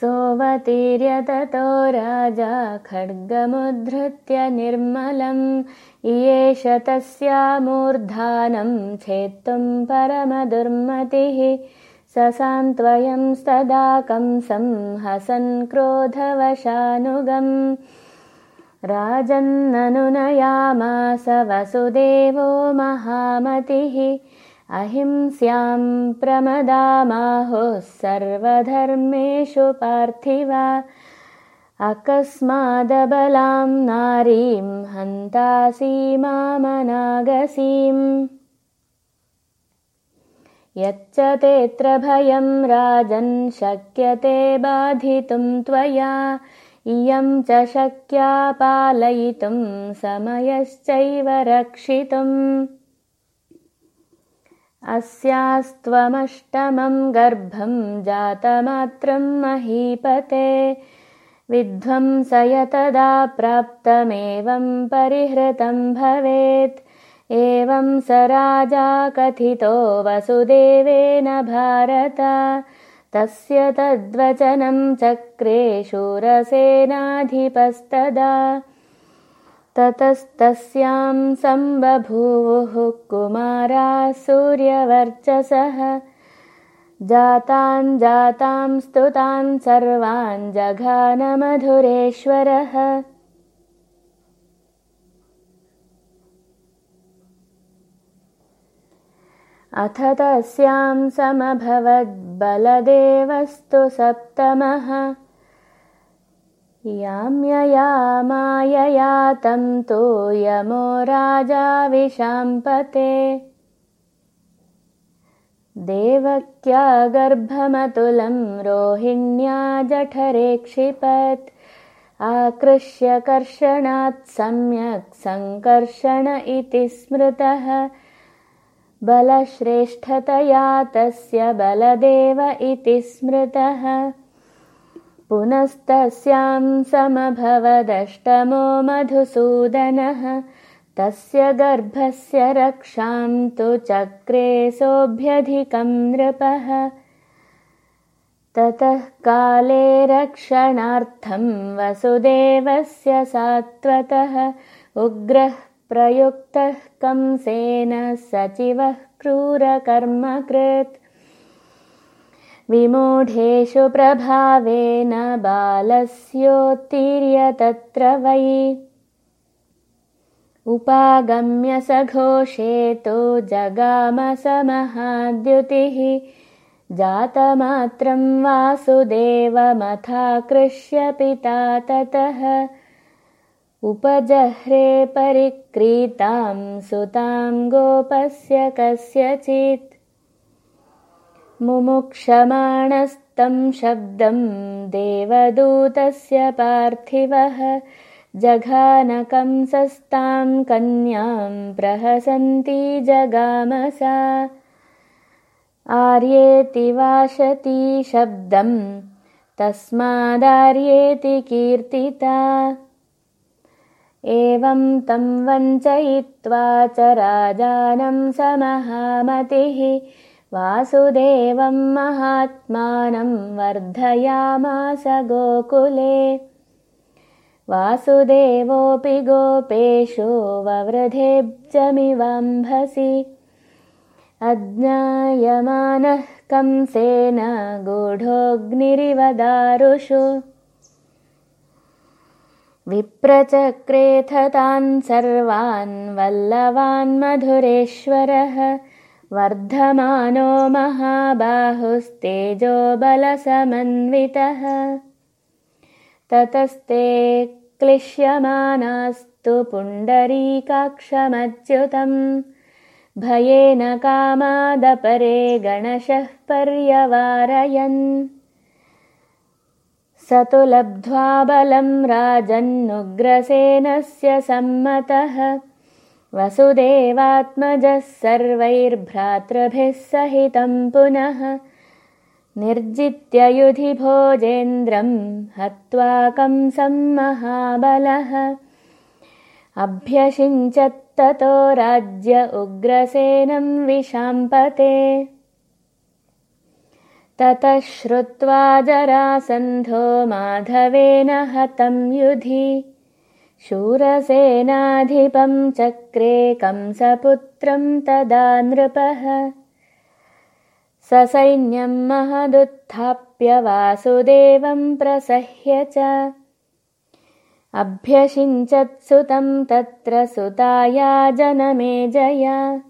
सोऽवतीर्यततो राजा खड्गमुद्धृत्य निर्मलम्। इयेष तस्यामूर्धानं छेत्तुं परमदुर्मतिः। ससान्त्वयंस्तदा कंसं हसन् क्रोधवशानुगम्। राजन्ननुनयामास वसुदेवो महामतिः अहिंस्यां प्रमदामाहुः सर्वधर्मेषु पार्थिवा। अकस्मादबलां नारीं हन्तासीमामनागसीम् यच्च तेऽत्र भयं राजन् शक्यते बाधितुं त्वया। इयं च शक्या पालयितुं समयश्चैव रक्षितुम् अस्यास्त्वमष्टमं गर्भं जातमात्रं महीपते। विध्वंसयतदा प्राप्तमेवं परिहृतं भवेत्। एवं स राजा कथितो वसुदेवेन भारत। तस्य तद्वचनं चक्रे शूरसेनाधिपस्तदा ततस्तस्यां सम्बभूवुः कुमाराः सूर्यवर्चसः। जातान् जातां स्तुतान् सर्वान् जघानमधुरेश्वरः। अथ तस्यां समभवद्बलदेवस्तु सप्तमः याम्यया तं तु यमो राजा विशाम्पते। देवक्या गर्भमतुलं रोहिण्या जठरे क्षिपत्। आकृष्य कर्षणात् सम्यक् सङ्कर्षण इति स्मृतः। बलश्रेष्ठतया तस्य बलदेव इति स्मृतः पुनस्तस्यां समभवदष्टमो मधुसूदनः तस्य गर्भस्य रक्षां तु चक्रे सोऽभ्यधिकं नृपः। ततः काले रक्षणार्थं वसुदेवस्य सात्वतः उग्रः प्रयुक्तः कंसेन सचिवः क्रूरकर्मकृत् विमूढेषु प्रभावेन बालस्योत्तीर्य तत्र वै। उपागम्य सघोषेतो जगामसमहाद्युतिः जातमात्रं वासुदेवमथाकृष्य पिता ततः। उपजह्रे परिक्रीतां सुतां गोपस्य कस्यचित् मुमुक्षमाणस्तं शब्दं देवदूतस्य पार्थिवः जघानकंसस्तां कन्यां प्रहसन्ती जगामसा। आर्येति वाशती शब्दं तस्मादार्येति कीर्तिता। एवं तं वञ्चयित्वा च राजानं समहामतिः वासुदेवं महात्मानं वर्धयामास गोकुले। वासुदेवोऽपि गोपेषु ववृधेब्जमिवाम्भसि अज्ञायमानः कंसेन गूढोऽग्निरिवदारुषु। विप्रचक्रेथ तान् सर्वान् वल्लवान् मधुरेश्वरः वर्धमानो महाबाहुस्तेजो बलसमन्वितः। ततस्ते क्लिश्यमानास्तु पुण्डरीकाक्षमच्युतम् भयेन कामादपरे गणशः पर्यवारयन्। स तु लब्ध्वा बलं राजन्नुग्रसेनस्य सम्मतः वसुदेवात्मजः सर्वैर्भ्रातृभिः सहितं पुनः निर्जित्य भोजेन्द्रं हत्वा कंसं महाबलः अभ्यषिञ्चत्ततो राज्य उग्रसेनं विशाम्पते। ततः श्रुत्वा जरासन्धो माधवेन हतं युधि शूरसेनाधिपं चक्रे कंसपुत्रं तदा नृपः। ससैन्यं महदुत्थाप्य वासुदेवं प्रसह्य च। अभ्यषिञ्चत्सुतं तत्र सुताया जनमे जया